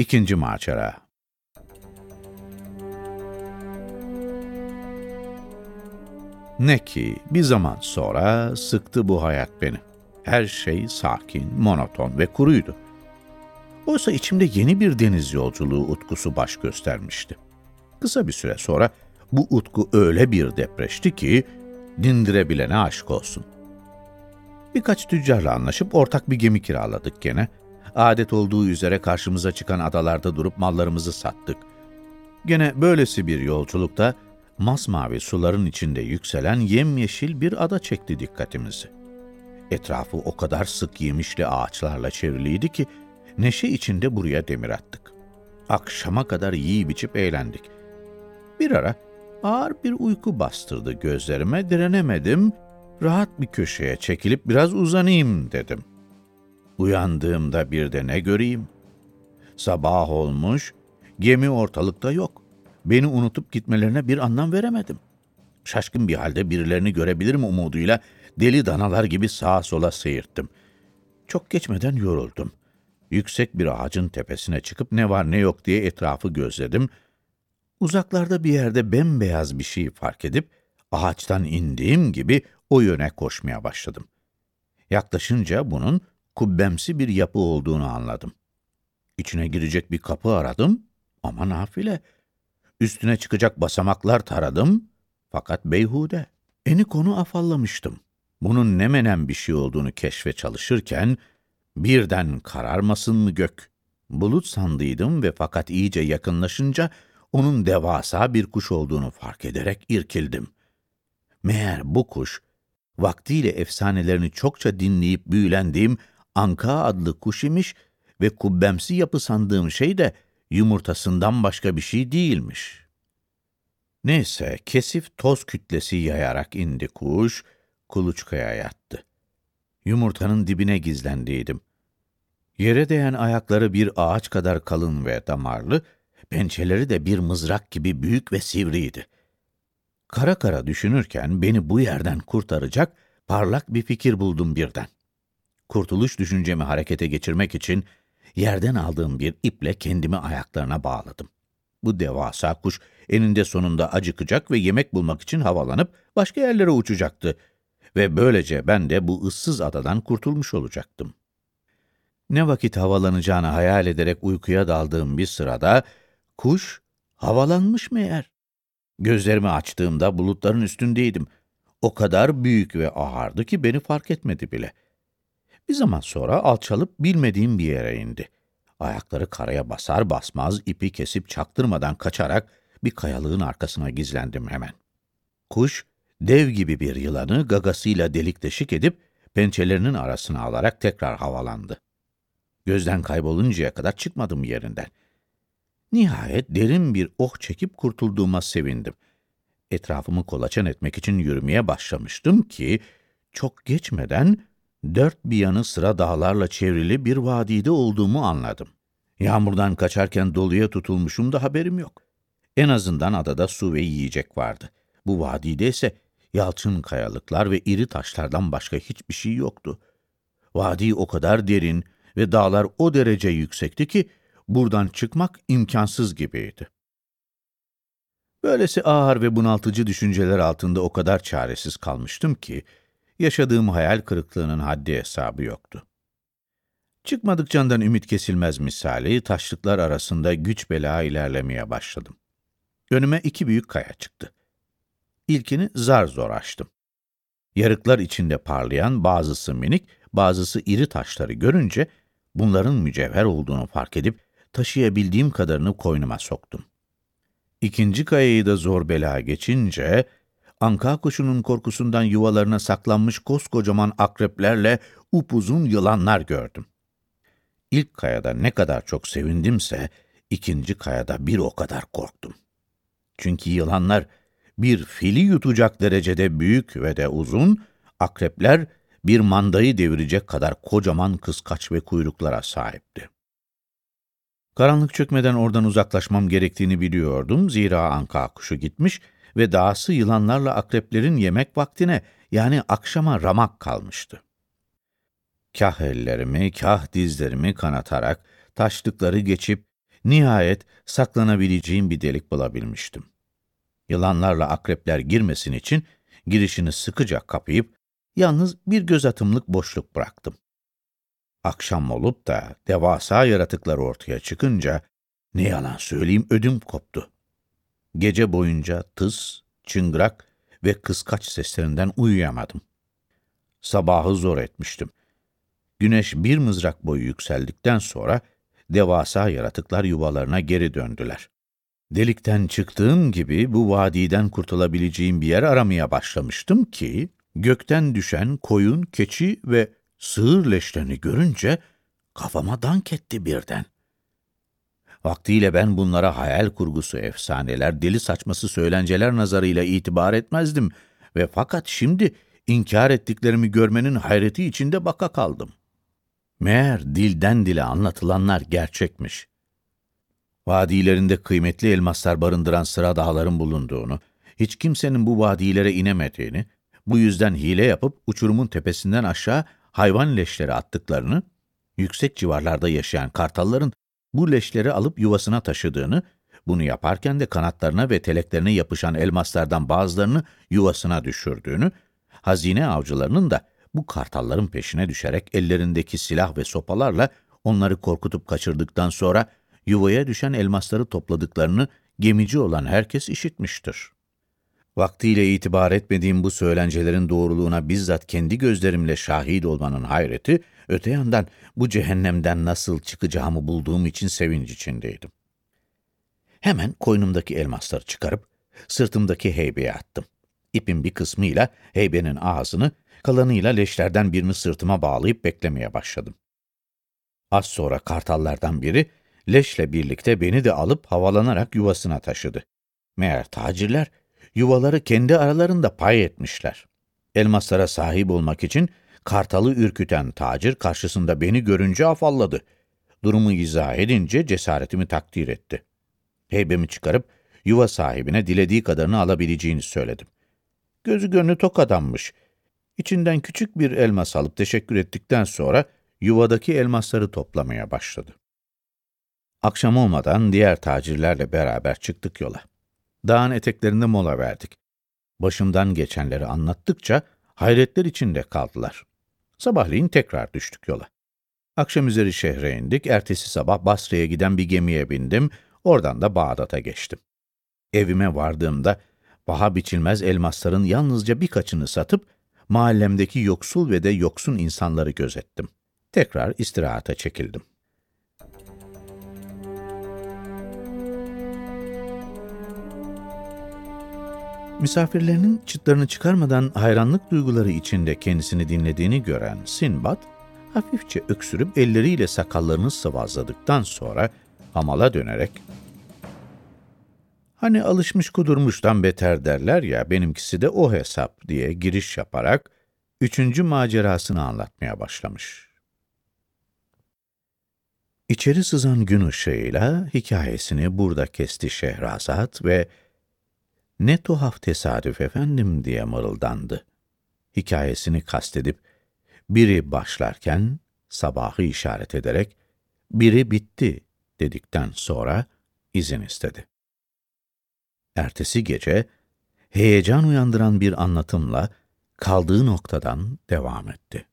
İkinci macera. Ne ki bir zaman sonra sıktı bu hayat beni. Her şey sakin, monoton ve kuruydu. Oysa içimde yeni bir deniz yolculuğu utkusu baş göstermişti. Kısa bir süre sonra bu utku öyle bir depreşti ki dindirebilene aşk olsun. Birkaç tüccarla anlaşıp ortak bir gemi kiraladık gene. Adet olduğu üzere karşımıza çıkan adalarda durup mallarımızı sattık. Gene böylesi bir yolculukta masmavi suların içinde yükselen yemyeşil bir ada çekti dikkatimizi. Etrafı o kadar sık yemişli ağaçlarla çevriliydi ki neşe içinde buraya demir attık. Akşama kadar yiyip içip eğlendik. Bir ara ağır bir uyku bastırdı gözlerime, direnemedim, rahat bir köşeye çekilip biraz uzanayım dedim. Uyandığımda bir de ne göreyim? Sabah olmuş, gemi ortalıkta yok. Beni unutup gitmelerine bir anlam veremedim. Şaşkın bir halde birilerini görebilirim umuduyla deli danalar gibi sağa sola seyirttim. Çok geçmeden yoruldum. Yüksek bir ağacın tepesine çıkıp ne var ne yok diye etrafı gözledim. Uzaklarda bir yerde bembeyaz bir şey fark edip ağaçtan indiğim gibi o yöne koşmaya başladım. Yaklaşınca bunun kubbemsi bir yapı olduğunu anladım. İçine girecek bir kapı aradım ama nafile. Üstüne çıkacak basamaklar taradım fakat beyhude. Eni konu afallamıştım. Bunun ne menen bir şey olduğunu keşfe çalışırken birden kararmasın mı gök? Bulut sandıydım ve fakat iyice yakınlaşınca onun devasa bir kuş olduğunu fark ederek irkildim. Meğer bu kuş, vaktiyle efsanelerini çokça dinleyip büyülendiğim Anka adlı kuş imiş ve kubbemsi yapı sandığım şey de yumurtasından başka bir şey değilmiş. Neyse, kesif toz kütlesi yayarak indi kuş, kuluçkaya yattı. Yumurtanın dibine gizlendiydim. Yere değen ayakları bir ağaç kadar kalın ve damarlı, pençeleri de bir mızrak gibi büyük ve sivriydi. Kara kara düşünürken beni bu yerden kurtaracak parlak bir fikir buldum birden. Kurtuluş düşüncemi harekete geçirmek için yerden aldığım bir iple kendimi ayaklarına bağladım. Bu devasa kuş eninde sonunda acıkacak ve yemek bulmak için havalanıp başka yerlere uçacaktı ve böylece ben de bu ıssız adadan kurtulmuş olacaktım. Ne vakit havalanacağını hayal ederek uykuya daldığım bir sırada kuş havalanmış meğer. Gözlerimi açtığımda bulutların üstündeydim. O kadar büyük ve ağırdı ki beni fark etmedi bile. Bir zaman sonra alçalıp bilmediğim bir yere indi. Ayakları karaya basar basmaz ipi kesip çaktırmadan kaçarak bir kayalığın arkasına gizlendim hemen. Kuş, dev gibi bir yılanı gagasıyla delik deşik edip pençelerinin arasına alarak tekrar havalandı. Gözden kayboluncaya kadar çıkmadım yerinden. Nihayet derin bir oh çekip kurtulduğuma sevindim. Etrafımı kolaçan etmek için yürümeye başlamıştım ki, çok geçmeden dört bir yanı sıra dağlarla çevrili bir vadide olduğumu anladım. Yağmurdan kaçarken doluya tutulmuşum da haberim yok. En azından adada su ve yiyecek vardı. Bu vadide ise yalçın kayalıklar ve iri taşlardan başka hiçbir şey yoktu. Vadi o kadar derin ve dağlar o derece yüksekti ki buradan çıkmak imkansız gibiydi. Böylesi ağır ve bunaltıcı düşünceler altında o kadar çaresiz kalmıştım ki, yaşadığım hayal kırıklığının haddi hesabı yoktu. Çıkmadık candan ümit kesilmez misali, taşlıklar arasında güç bela ilerlemeye başladım. Önüme iki büyük kaya çıktı. İlkini zar zor açtım. Yarıklar içinde parlayan bazısı minik, bazısı iri taşları görünce, bunların mücevher olduğunu fark edip, taşıyabildiğim kadarını koynuma soktum. İkinci kayayı da zor bela geçince, anka kuşunun korkusundan yuvalarına saklanmış koskocaman akreplerle upuzun yılanlar gördüm. İlk kayada ne kadar çok sevindimse, ikinci kayada bir o kadar korktum. Çünkü yılanlar bir fili yutacak derecede büyük ve de uzun, akrepler bir mandayı devirecek kadar kocaman kıskaç ve kuyruklara sahipti. Karanlık çökmeden oradan uzaklaşmam gerektiğini biliyordum. Zira anka kuşu gitmiş ve dağısı yılanlarla akreplerin yemek vaktine yani akşama ramak kalmıştı. Kah ellerimi, kah dizlerimi kanatarak taşlıkları geçip nihayet saklanabileceğim bir delik bulabilmiştim. Yılanlarla akrepler girmesin için girişini sıkıca kapayıp yalnız bir göz atımlık boşluk bıraktım. Akşam olup da devasa yaratıklar ortaya çıkınca ne yalan söyleyeyim ödüm koptu. Gece boyunca tıs, çıngırak ve kıskaç seslerinden uyuyamadım. Sabahı zor etmiştim. Güneş bir mızrak boyu yükseldikten sonra devasa yaratıklar yuvalarına geri döndüler. Delikten çıktığım gibi bu vadiden kurtulabileceğim bir yer aramaya başlamıştım ki, gökten düşen koyun, keçi ve sığır leşlerini görünce kafama dank etti birden. Vaktiyle ben bunlara hayal kurgusu efsaneler, deli saçması söylenceler nazarıyla itibar etmezdim ve fakat şimdi inkar ettiklerimi görmenin hayreti içinde baka kaldım. Meğer dilden dile anlatılanlar gerçekmiş. Vadilerinde kıymetli elmaslar barındıran sıra dağların bulunduğunu, hiç kimsenin bu vadilere inemediğini, bu yüzden hile yapıp uçurumun tepesinden aşağı hayvan leşleri attıklarını, yüksek civarlarda yaşayan kartalların bu leşleri alıp yuvasına taşıdığını, bunu yaparken de kanatlarına ve teleklerine yapışan elmaslardan bazılarını yuvasına düşürdüğünü, hazine avcılarının da bu kartalların peşine düşerek ellerindeki silah ve sopalarla onları korkutup kaçırdıktan sonra yuvaya düşen elmasları topladıklarını gemici olan herkes işitmiştir. Vaktiyle itibar etmediğim bu söylencelerin doğruluğuna bizzat kendi gözlerimle şahit olmanın hayreti, öte yandan bu cehennemden nasıl çıkacağımı bulduğum için sevinç içindeydim. Hemen koynumdaki elmasları çıkarıp sırtımdaki heybeye attım. İpin bir kısmıyla heybenin ağzını, kalanıyla leşlerden birini sırtıma bağlayıp beklemeye başladım. Az sonra kartallardan biri leşle birlikte beni de alıp havalanarak yuvasına taşıdı. Meğer tacirler yuvaları kendi aralarında pay etmişler. Elmaslara sahip olmak için kartalı ürküten tacir karşısında beni görünce afalladı. Durumu izah edince cesaretimi takdir etti. Heybemi çıkarıp yuva sahibine dilediği kadarını alabileceğini söyledim. Gözü gönlü tok adammış. İçinden küçük bir elmas alıp teşekkür ettikten sonra yuvadaki elmasları toplamaya başladı. Akşam olmadan diğer tacirlerle beraber çıktık yola. Dağın eteklerinde mola verdik. Başımdan geçenleri anlattıkça hayretler içinde kaldılar. Sabahleyin tekrar düştük yola. Akşam üzeri şehre indik, ertesi sabah Basra'ya giden bir gemiye bindim, oradan da Bağdat'a geçtim. Evime vardığımda paha biçilmez elmasların yalnızca birkaçını satıp mahallemdeki yoksul ve de yoksun insanları gözettim. Tekrar istirahata çekildim. Misafirlerinin çıtlarını çıkarmadan hayranlık duyguları içinde kendisini dinlediğini gören Sinbad, hafifçe öksürüp elleriyle sakallarını sıvazladıktan sonra hamala dönerek Hani alışmış kudurmuştan beter derler ya, benimkisi de o hesap diye giriş yaparak üçüncü macerasını anlatmaya başlamış. İçeri sızan gün ışığıyla hikayesini burada kesti Şehrazat ve ne tuhaf tesadüf efendim diye mırıldandı. Hikayesini kastedip, biri başlarken sabahı işaret ederek, biri bitti dedikten sonra izin istedi. Ertesi gece, heyecan uyandıran bir anlatımla kaldığı noktadan devam etti.